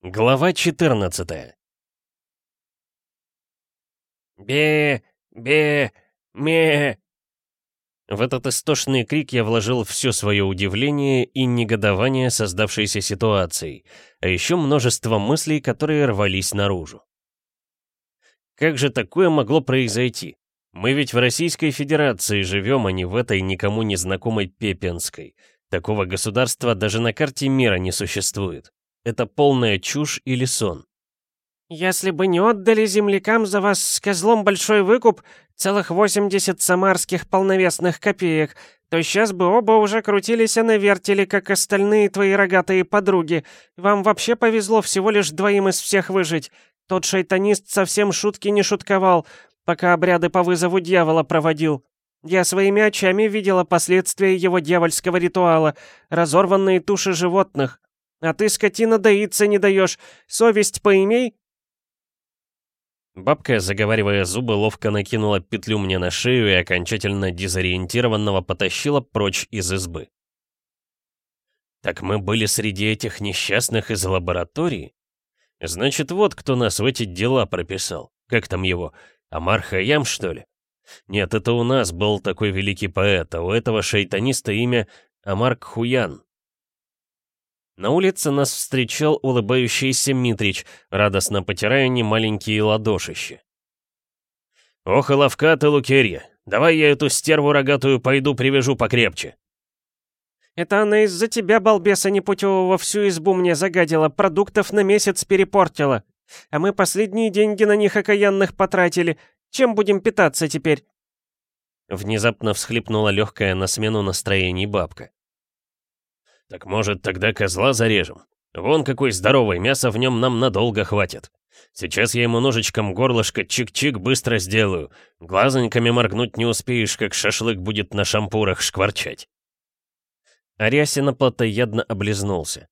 Глава 14 «Бе! Бе! Ме!» В этот истошный крик я вложил все свое удивление и негодование создавшейся ситуацией, а еще множество мыслей, которые рвались наружу. Как же такое могло произойти? Мы ведь в Российской Федерации живем, а не в этой никому не знакомой Пепенской. Такого государства даже на карте мира не существует. Это полная чушь или сон. «Если бы не отдали землякам за вас с козлом большой выкуп, целых 80 самарских полновесных копеек, то сейчас бы оба уже крутились и навертели, как остальные твои рогатые подруги. Вам вообще повезло всего лишь двоим из всех выжить. Тот шайтанист совсем шутки не шутковал, пока обряды по вызову дьявола проводил. Я своими очами видела последствия его дьявольского ритуала, разорванные туши животных. А ты, скотина, доиться не даешь. Совесть поимей, Бабка, заговаривая зубы, ловко накинула петлю мне на шею и окончательно дезориентированного потащила прочь из избы. «Так мы были среди этих несчастных из лаборатории? Значит, вот кто нас в эти дела прописал. Как там его? Амар Хаям, что ли? Нет, это у нас был такой великий поэт, а у этого шайтаниста имя Амар Кхуян. На улице нас встречал улыбающийся Митрич, радостно потирая немаленькие ладошищи. «Ох и ловка ты, Лукерья! Давай я эту стерву рогатую пойду привяжу покрепче!» «Это она из-за тебя, балбеса непутевого, всю избу мне загадила, продуктов на месяц перепортила. А мы последние деньги на них окаянных потратили. Чем будем питаться теперь?» Внезапно всхлипнула легкая на смену настроений бабка. «Так может, тогда козла зарежем? Вон какой здоровый, мяса в нем нам надолго хватит. Сейчас я ему ножичком горлышко чик-чик быстро сделаю. Глазоньками моргнуть не успеешь, как шашлык будет на шампурах шкварчать». Арясина плотоядно облизнулся.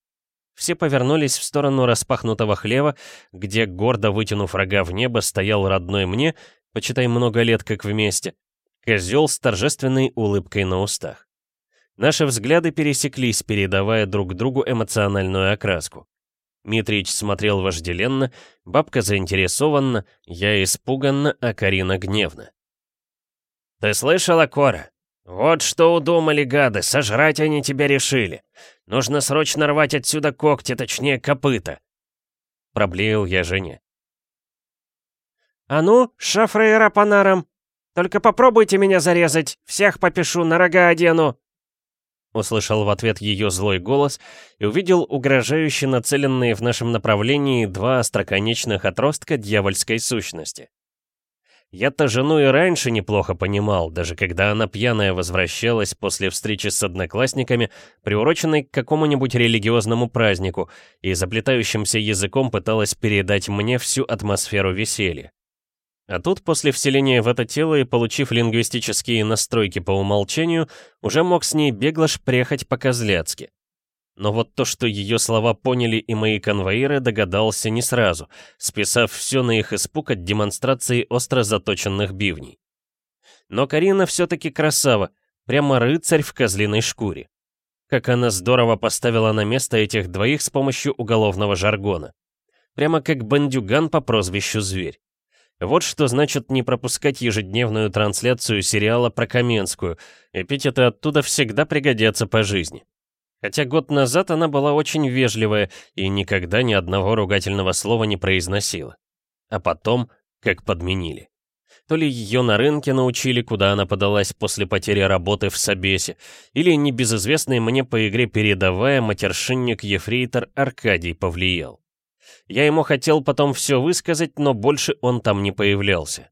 Все повернулись в сторону распахнутого хлева, где, гордо вытянув рога в небо, стоял родной мне, почитай много лет как вместе, козел с торжественной улыбкой на устах. Наши взгляды пересеклись, передавая друг другу эмоциональную окраску. Митрич смотрел вожделенно, бабка заинтересованно, я испуганно, а Карина гневно. «Ты слышала, Кора? Вот что удумали гады, сожрать они тебя решили. Нужно срочно рвать отсюда когти, точнее копыта!» Проблеял я жене. «А ну, шафрейра по нарам! Только попробуйте меня зарезать, всех попишу, на рога одену!» Услышал в ответ ее злой голос и увидел угрожающе нацеленные в нашем направлении два остроконечных отростка дьявольской сущности. Я-то жену и раньше неплохо понимал, даже когда она пьяная возвращалась после встречи с одноклассниками, приуроченной к какому-нибудь религиозному празднику, и заплетающимся языком пыталась передать мне всю атмосферу веселья. А тут, после вселения в это тело и получив лингвистические настройки по умолчанию, уже мог с ней бегло шпрехать по-козляцки. Но вот то, что ее слова поняли и мои конвоиры, догадался не сразу, списав все на их испуг от демонстрации остро заточенных бивней. Но Карина все-таки красава, прямо рыцарь в козлиной шкуре. Как она здорово поставила на место этих двоих с помощью уголовного жаргона. Прямо как бандюган по прозвищу Зверь. Вот что значит не пропускать ежедневную трансляцию сериала про Каменскую. Эпитеты оттуда всегда пригодятся по жизни. Хотя год назад она была очень вежливая и никогда ни одного ругательного слова не произносила. А потом, как подменили. То ли ее на рынке научили, куда она подалась после потери работы в Собесе, или небезызвестный мне по игре передавая матершинник-ефрейтор Аркадий повлиял. Я ему хотел потом все высказать, но больше он там не появлялся.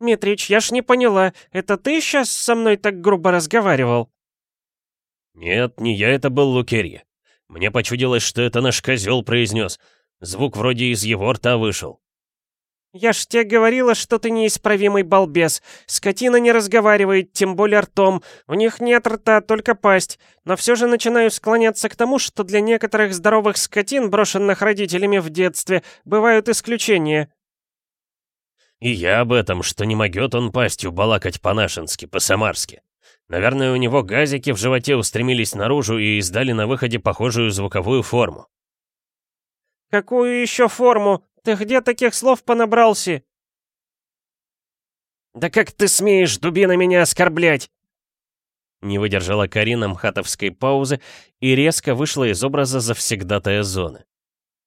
«Митрич, я ж не поняла, это ты сейчас со мной так грубо разговаривал?» «Нет, не я это был, Лукерья. Мне почудилось, что это наш козел произнес. Звук вроде из его рта вышел». «Я ж тебе говорила, что ты неисправимый балбес. Скотина не разговаривает, тем более ртом. У них нет рта, только пасть. Но все же начинаю склоняться к тому, что для некоторых здоровых скотин, брошенных родителями в детстве, бывают исключения». «И я об этом, что не могет он пастью балакать по-нашенски, по-самарски. Наверное, у него газики в животе устремились наружу и издали на выходе похожую звуковую форму». Какую еще форму? Ты где таких слов понабрался?» «Да как ты смеешь, дубина, меня оскорблять?» Не выдержала Карина мхатовской паузы и резко вышла из образа завсегдатая зоны.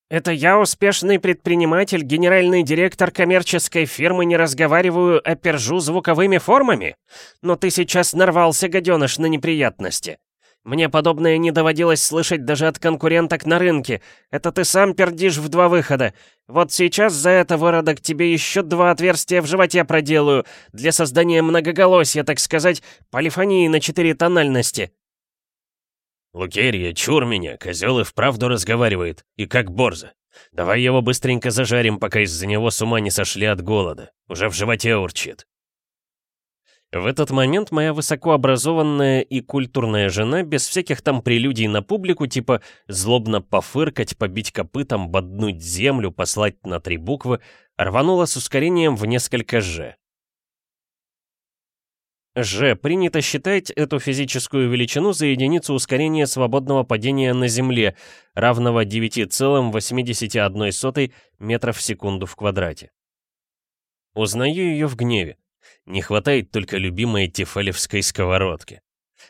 «Это я, успешный предприниматель, генеральный директор коммерческой фирмы, не разговариваю, а пержу звуковыми формами? Но ты сейчас нарвался, гаденыш, на неприятности. Мне подобное не доводилось слышать даже от конкуренток на рынке. Это ты сам пердишь в два выхода. Вот сейчас за это, выродок, тебе еще два отверстия в животе проделаю, для создания многоголосия, так сказать, полифонии на четыре тональности». «Лукерья, чур меня, козел и вправду разговаривает, и как борза. Давай его быстренько зажарим, пока из-за него с ума не сошли от голода. Уже в животе урчит». В этот момент моя высокообразованная и культурная жена, без всяких там прелюдий на публику, типа злобно пофыркать, побить копытом, боднуть землю, послать на три буквы, рванула с ускорением в несколько «ж». Ж принято считать эту физическую величину за единицу ускорения свободного падения на Земле, равного 9,81 метров в секунду в квадрате. Узнаю ее в гневе. Не хватает только любимой тефалевской сковородки.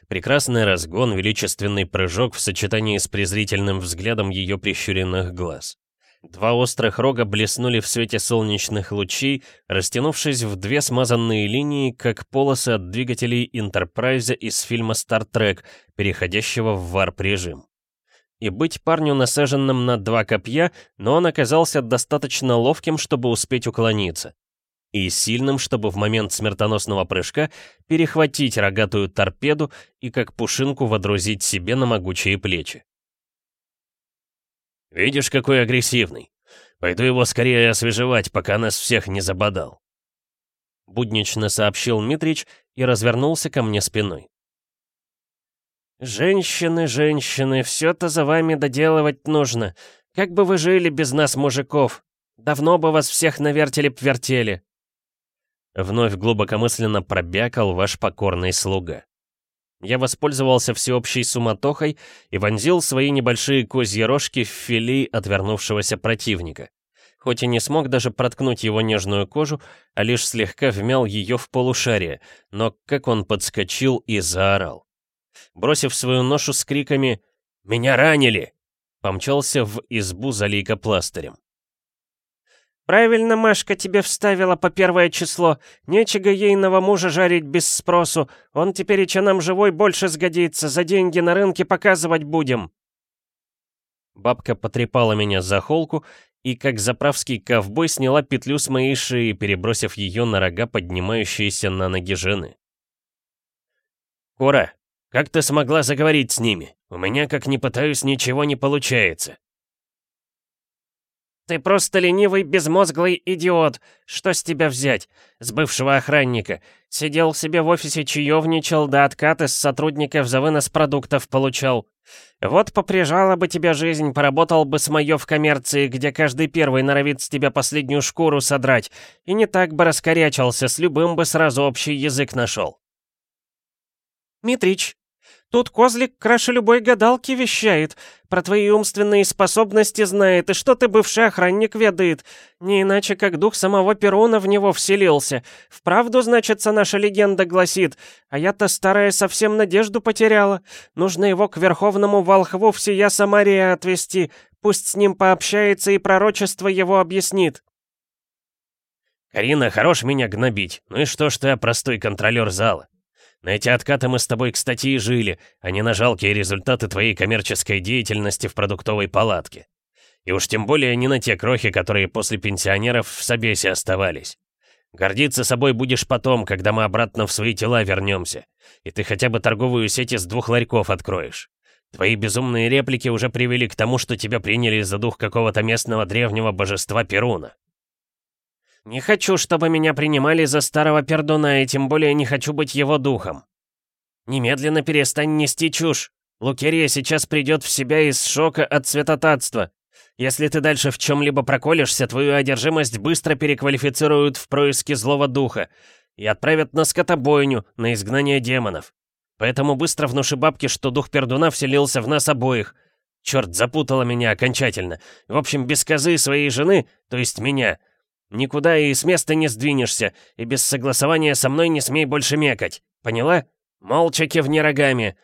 Прекрасный разгон, величественный прыжок в сочетании с презрительным взглядом ее прищуренных глаз. Два острых рога блеснули в свете солнечных лучей, растянувшись в две смазанные линии, как полосы от двигателей Интерпрайза из фильма «Стар Трек», переходящего в варп-режим. И быть парню насаженным на два копья, но он оказался достаточно ловким, чтобы успеть уклониться и сильным, чтобы в момент смертоносного прыжка перехватить рогатую торпеду и как пушинку водрузить себе на могучие плечи. «Видишь, какой агрессивный. Пойду его скорее освежевать, пока нас всех не забодал», — буднично сообщил Митрич и развернулся ко мне спиной. «Женщины, женщины, все-то за вами доделывать нужно. Как бы вы жили без нас, мужиков? Давно бы вас всех на вертеле-вертели». Вновь глубокомысленно пробякал ваш покорный слуга. Я воспользовался всеобщей суматохой и вонзил свои небольшие козьи рожки в филей отвернувшегося противника. Хоть и не смог даже проткнуть его нежную кожу, а лишь слегка вмял ее в полушарие, но как он подскочил и заорал. Бросив свою ношу с криками «Меня ранили!», помчался в избу за лейкопластырем. «Правильно Машка тебе вставила по первое число. Нечего ейного мужа жарить без спросу. Он теперь и нам живой больше сгодится. За деньги на рынке показывать будем». Бабка потрепала меня за холку и, как заправский ковбой, сняла петлю с моей шеи, перебросив ее на рога поднимающиеся на ноги жены. «Кура, как ты смогла заговорить с ними? У меня, как ни пытаюсь, ничего не получается». «Ты просто ленивый, безмозглый идиот. Что с тебя взять? С бывшего охранника. Сидел себе в офисе чаевничал, да откаты с сотрудников за вынос продуктов получал. Вот поприжала бы тебя жизнь, поработал бы с моё в коммерции, где каждый первый норовит с тебя последнюю шкуру содрать, и не так бы раскорячился, с любым бы сразу общий язык нашел. «Митрич, Тут козлик краше любой гадалки вещает, про твои умственные способности знает, и что ты бывший охранник ведает. Не иначе, как дух самого Перуна в него вселился. Вправду, значится, наша легенда гласит, а я-то старая совсем надежду потеряла. Нужно его к верховному волхву всея Самария отвести, пусть с ним пообщается и пророчество его объяснит». «Карина, хорош меня гнобить. Ну и что, что я простой контролер зала? На эти откаты мы с тобой, кстати, и жили, а не на жалкие результаты твоей коммерческой деятельности в продуктовой палатке. И уж тем более не на те крохи, которые после пенсионеров в Собесе оставались. Гордиться собой будешь потом, когда мы обратно в свои тела вернемся, и ты хотя бы торговую сеть из двух ларьков откроешь. Твои безумные реплики уже привели к тому, что тебя приняли за дух какого-то местного древнего божества Перуна. Не хочу, чтобы меня принимали за старого пердуна, и тем более не хочу быть его духом. Немедленно перестань нести чушь. Лукерия сейчас придет в себя из шока от святотатства. Если ты дальше в чем-либо проколешься, твою одержимость быстро переквалифицируют в происки злого духа и отправят на скотобойню, на изгнание демонов. Поэтому быстро внуши бабке, что дух пердуна вселился в нас обоих. Черт, запутала меня окончательно. В общем, без козы своей жены, то есть меня, никуда и с места не сдвинешься, и без согласования со мной не смей больше мекать. Поняла? Молча кивни рогами.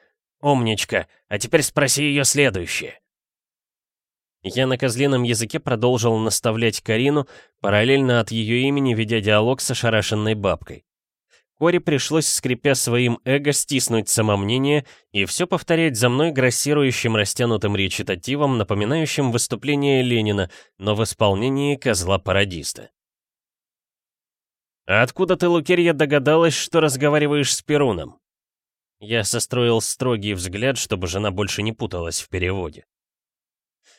Умничка. А теперь спроси ее следующее. Я на козлином языке продолжил наставлять Карину, параллельно от ее имени ведя диалог с ошарашенной бабкой. Коре пришлось, скрипя своим эго, стиснуть самомнение и все повторять за мной грассирующим растянутым речитативом, напоминающим выступление Ленина, но в исполнении козла-пародиста. «А откуда ты, Лукерья, догадалась, что разговариваешь с Перуном?» Я состроил строгий взгляд, чтобы жена больше не путалась в переводе.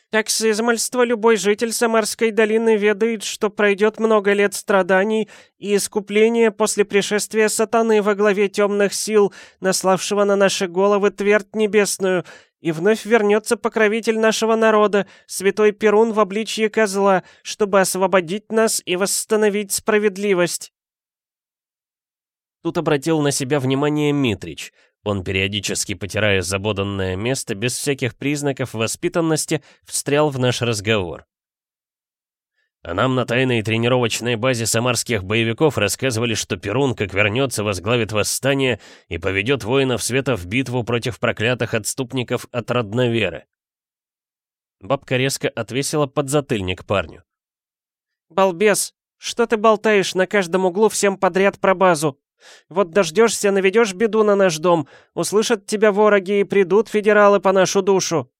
Так с измальства любой житель Самарской долины ведает, что пройдет много лет страданий и искупления после пришествия сатаны во главе темных сил, наславшего на наши головы твердь небесную, и вновь вернется покровитель нашего народа, святой Перун в обличье козла, чтобы освободить нас и восстановить справедливость. Тут обратил на себя внимание Митрич — он, периодически потирая забоданное место, без всяких признаков воспитанности, встрял в наш разговор. А нам на тайной тренировочной базе самарских боевиков рассказывали, что Перун, как вернется, возглавит восстание и поведет воинов света в битву против проклятых отступников от родноверы. Бабка резко отвесила подзатыльник парню. «Балбес, что ты болтаешь на каждом углу всем подряд про базу? Вот дождешься, наведешь беду на наш дом, услышат тебя вороги и придут федералы по нашу душу».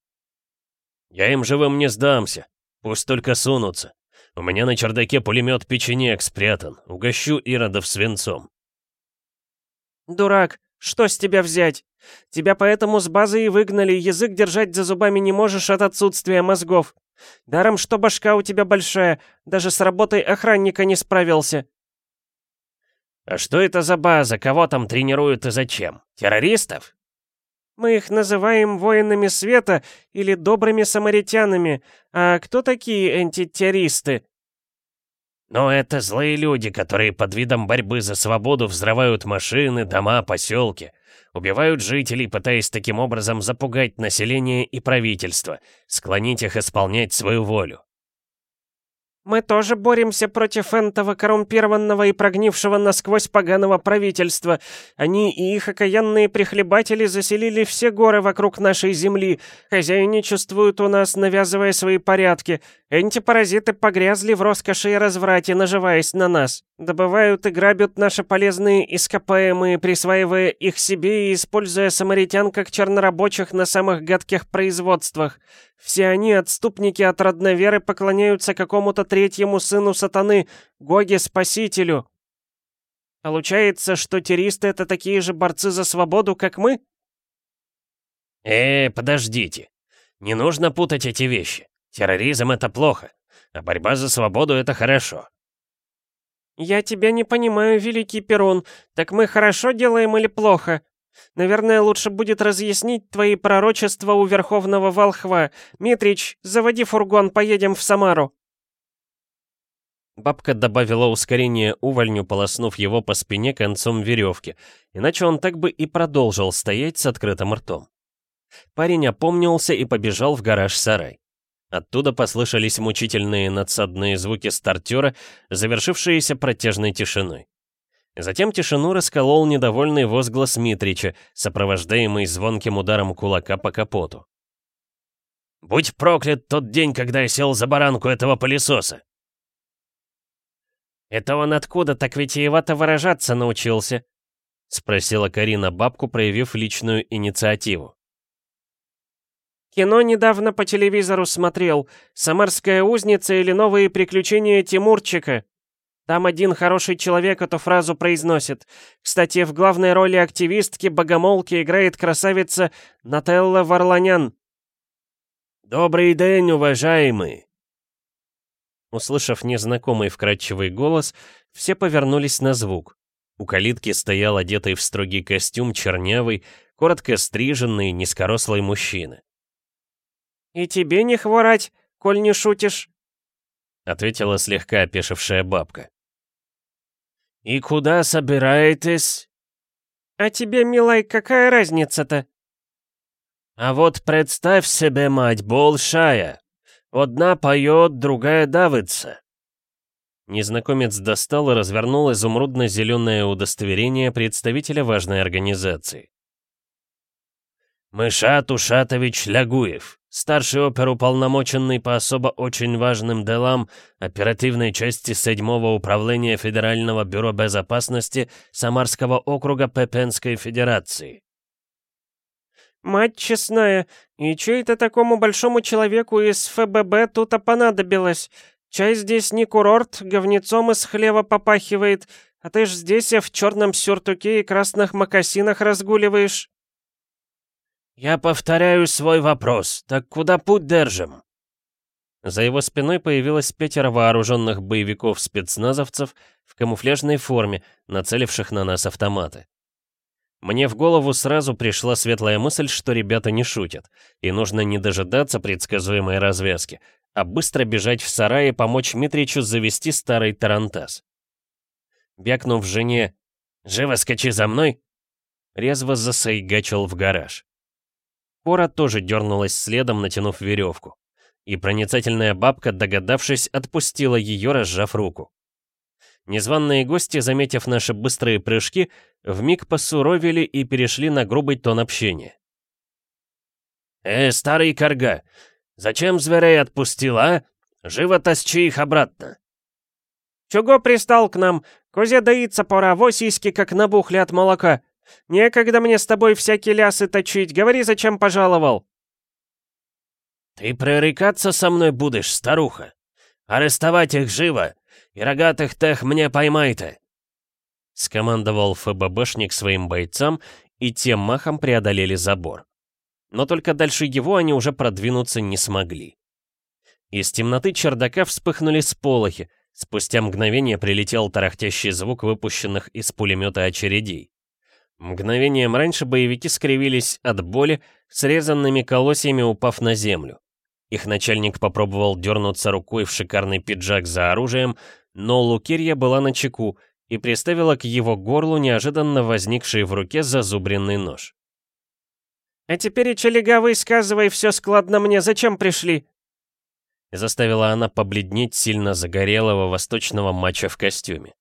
«Я им живым не сдамся. Пусть только сунутся. У меня на чердаке пулемет печенек спрятан. Угощу иродов свинцом». «Дурак, что с тебя взять? Тебя поэтому с базы и выгнали, язык держать за зубами не можешь от отсутствия мозгов. Даром, что башка у тебя большая, даже с работой охранника не справился. «А что это за база? Кого там тренируют и зачем? Террористов?» «Мы их называем воинами света или добрыми самаритянами. А кто такие антитеррористы?» «Ну, это злые люди, которые под видом борьбы за свободу взрывают машины, дома, поселки. Убивают жителей, пытаясь таким образом запугать население и правительство, склонить их исполнять свою волю. Мы тоже боремся против этого коррумпированного и прогнившего насквозь поганого правительства. Они и их окаянные прихлебатели заселили все горы вокруг нашей земли, хозяйничествуют у нас, навязывая свои порядки. Антипаразиты погрязли в роскоши и разврате, наживаясь на нас. Добывают и грабят наши полезные ископаемые, присваивая их себе и используя самаритян как чернорабочих на самых гадких производствах. Все они, отступники от родноверы, поклоняются какому-то третьему сыну сатаны, Гоге Спасителю. Получается, что террористы — это такие же борцы за свободу, как мы? Э, подождите. Не нужно путать эти вещи. Терроризм — это плохо, а борьба за свободу — это хорошо. «Я тебя не понимаю, Великий Перун. Так мы хорошо делаем или плохо? Наверное, лучше будет разъяснить твои пророчества у Верховного Волхва. Митрич, заводи фургон, поедем в Самару». Бабка добавила ускорение увольню, полоснув его по спине концом веревки, иначе он так бы и продолжил стоять с открытым ртом. Парень опомнился и побежал в гараж-сарай. Оттуда послышались мучительные надсадные звуки стартера, завершившиеся протяжной тишиной. Затем тишину расколол недовольный возглас Митрича, сопровождаемый звонким ударом кулака по капоту. «Будь проклят тот день, когда я сел за баранку этого пылесоса!» «Это он откуда так витиевато выражаться научился?» — спросила Карина бабку, проявив личную инициативу. Кино недавно по телевизору смотрел. «Самарская узница» или «Новые приключения Тимурчика». Там один хороший человек эту фразу произносит. Кстати, в главной роли активистки Богомолки играет красавица Нателла Варланян. «Добрый день, уважаемый!» Услышав незнакомый вкрадчивый голос, все повернулись на звук. У калитки стоял одетый в строгий костюм чернявый, коротко стриженный, низкорослый мужчина. «И тебе не хворать, коль не шутишь», — ответила слегка опешившая бабка. «И куда собираетесь?» «А тебе, милай, какая разница-то?» «А вот представь себе, мать, большая! Одна поет, другая давится!» Незнакомец достал и развернул изумрудно-зеленое удостоверение представителя важной организации. «Мышат Ушатович Лягуев, старший оперуполномоченный по особо очень важным делам оперативной части 7-го управления Федерального бюро безопасности Самарского округа Пепенской Федерации». «Мать честная, и чё это такому большому человеку из ФББ тут-то понадобилось? Чай здесь не курорт, говнецом из хлева попахивает, а ты ж здесь в черном сюртуке и красных мокасинах разгуливаешь». «Я повторяю свой вопрос. Так куда путь держим?» За его спиной появилось пятеро вооруженных боевиков-спецназовцев в камуфляжной форме, нацеливших на нас автоматы. Мне в голову сразу пришла светлая мысль, что ребята не шутят, и нужно не дожидаться предсказуемой развязки, а быстро бежать в сарай и помочь Митричу завести старый тарантас. Бякнув жене «Живо скачи за мной!», резво засайгачил в гараж. Кора тоже дернулась следом, натянув веревку. И проницательная бабка, догадавшись, отпустила ее, разжав руку. Незваные гости, заметив наши быстрые прыжки, вмиг посуровили и перешли на грубый тон общения. «Э, старый корга, зачем зверей отпустил, а? Живо тащи их обратно!» «Чего пристал к нам? Козе доиться пора, восиськи как набухли от молока. Некогда мне с тобой всякие лясы точить, говори, зачем пожаловал?» «Ты пререкаться со мной будешь, старуха? Арестовать их живо, и рогатых тех мне поймайте!» Скомандовал ФББшник своим бойцам, и тем махом преодолели забор. Но только дальше его они уже продвинуться не смогли. Из темноты чердака вспыхнули сполохи, спустя мгновение прилетел тарахтящий звук выпущенных из пулемета очередей. Мгновением раньше боевики скривились от боли, срезанными колосьями упав на землю. Их начальник попробовал дернуться рукой в шикарный пиджак за оружием, но Лукирья была на чеку и приставила к его горлу неожиданно возникший в руке зазубренный нож. «А теперь, Челегавый, сказывай все складно мне, зачем пришли?» Заставила она побледнеть сильно загорелого восточного мача в костюме.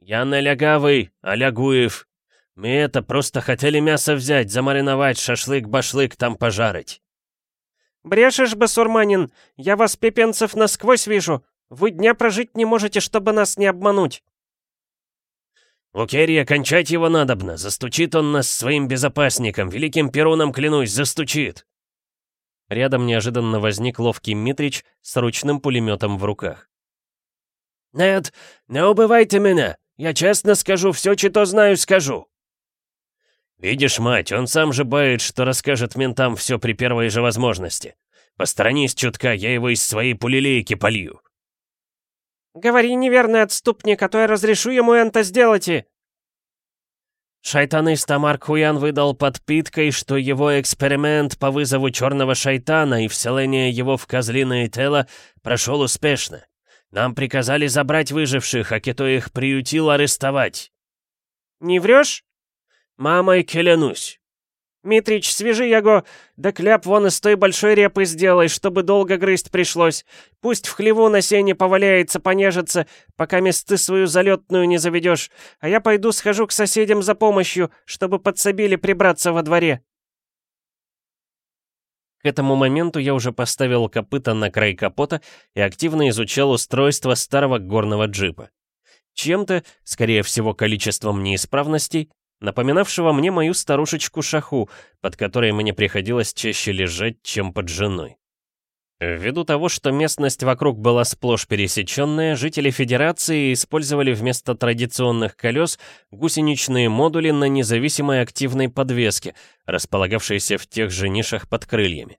«Я не лягавый, а лягуев. Мы это просто хотели мясо взять, замариновать, шашлык-башлык там пожарить». «Брешешь, басурманин, я вас, пепенцев, насквозь вижу. Вы дня прожить не можете, чтобы нас не обмануть». «Лукерья, кончать его надобно. Застучит он нас своим безопасником. Великим Перуном, клянусь, застучит!» Рядом неожиданно возник ловкий Митрич с ручным пулеметом в руках. «Нет, не убивайте меня! Я честно скажу, все, что знаю, скажу!» «Видишь, мать, он сам же бает, что расскажет ментам все при первой же возможности. Посторонись чутка, я его из своей пулелейки полью». «Говори, неверный отступник, а то я разрешу ему это сделать и...» Шайтанист Амар Хуян выдал подпиткой, что его эксперимент по вызову черного шайтана и вселение его в козлиное тело прошел успешно. Нам приказали забрать выживших, а кито их приютил арестовать. «Не врешь?» «Мамой клянусь». «Митрич, свяжи его, да кляп вон из той большой репы сделай, чтобы долго грызть пришлось. Пусть в хлеву на сене поваляется, понежится, пока месты свою залетную не заведешь, а я пойду схожу к соседям за помощью, чтобы подсобили прибраться во дворе». К этому моменту я уже поставил копыта на край капота и активно изучал устройство старого горного джипа. Чем-то, скорее всего количеством неисправностей, напоминавшего мне мою старушечку Шаху, под которой мне приходилось чаще лежать, чем под женой. Ввиду того, что местность вокруг была сплошь пересеченная, жители Федерации использовали вместо традиционных колес гусеничные модули на независимой активной подвеске, располагавшиеся в тех же нишах под крыльями.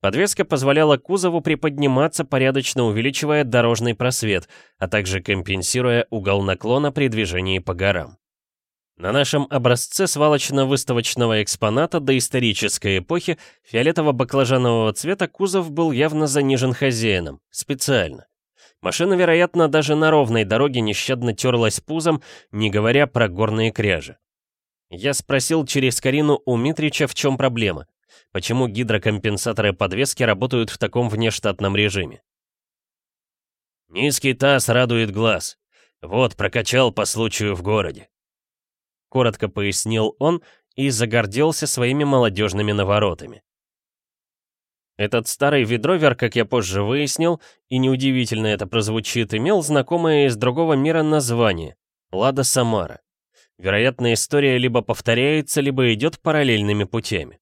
Подвеска позволяла кузову приподниматься, порядочно увеличивая дорожный просвет, а также компенсируя угол наклона при движении по горам. На нашем образце свалочно-выставочного экспоната доисторической эпохи фиолетово-баклажанового цвета кузов был явно занижен хозяином, специально. Машина, вероятно, даже на ровной дороге нещадно терлась пузом, не говоря про горные кряжи. Я спросил через Карину у Митрича, в чем проблема. Почему гидрокомпенсаторы подвески работают в таком внештатном режиме? «Низкий таз радует глаз. Вот, прокачал по случаю в городе», — коротко пояснил он и загордился своими молодежными наворотами. Этот старый ведровер, как я позже выяснил, и неудивительно это прозвучит, имел знакомое из другого мира название — Лада Самара. Вероятно, история либо повторяется, либо идет параллельными путями.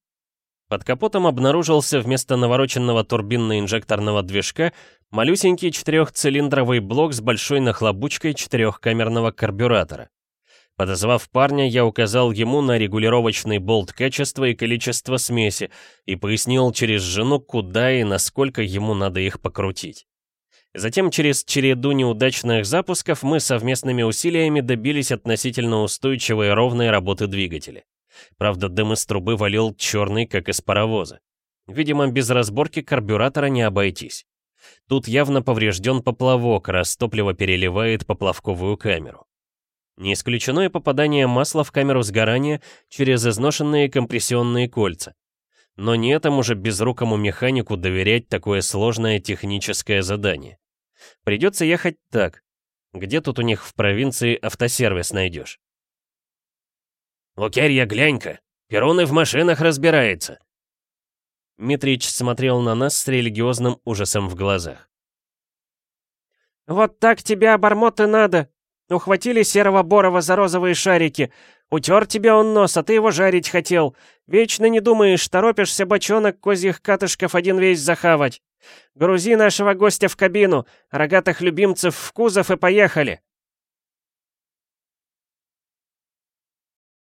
Под капотом обнаружился вместо навороченного турбинно-инжекторного движка малюсенький четырехцилиндровый блок с большой нахлобучкой четырехкамерного карбюратора. Подозвав парня, я указал ему на регулировочный болт качества и количества смеси и пояснил через жену, куда и насколько ему надо их покрутить. Затем через череду неудачных запусков мы совместными усилиями добились относительно устойчивой и ровной работы двигателя. Правда, дым из трубы валил черный, как из паровоза. Видимо, без разборки карбюратора не обойтись. Тут явно поврежден поплавок, раз топливо переливает поплавковую камеру. Не исключено и попадание масла в камеру сгорания через изношенные компрессионные кольца. Но не этому же безрукому механику доверять такое сложное техническое задание. Придется ехать так. Где тут у них в провинции автосервис найдешь? «Лукерья, глянь-ка! Перуны в машинах разбирается!» Митрич смотрел на нас с религиозным ужасом в глазах. «Вот так тебе обормоты надо! Ухватили серого Борова за розовые шарики. Утер тебе он нос, а ты его жарить хотел. Вечно не думаешь, торопишься бочонок козьих катышков один весь захавать. Грузи нашего гостя в кабину, рогатых любимцев в кузов и поехали!»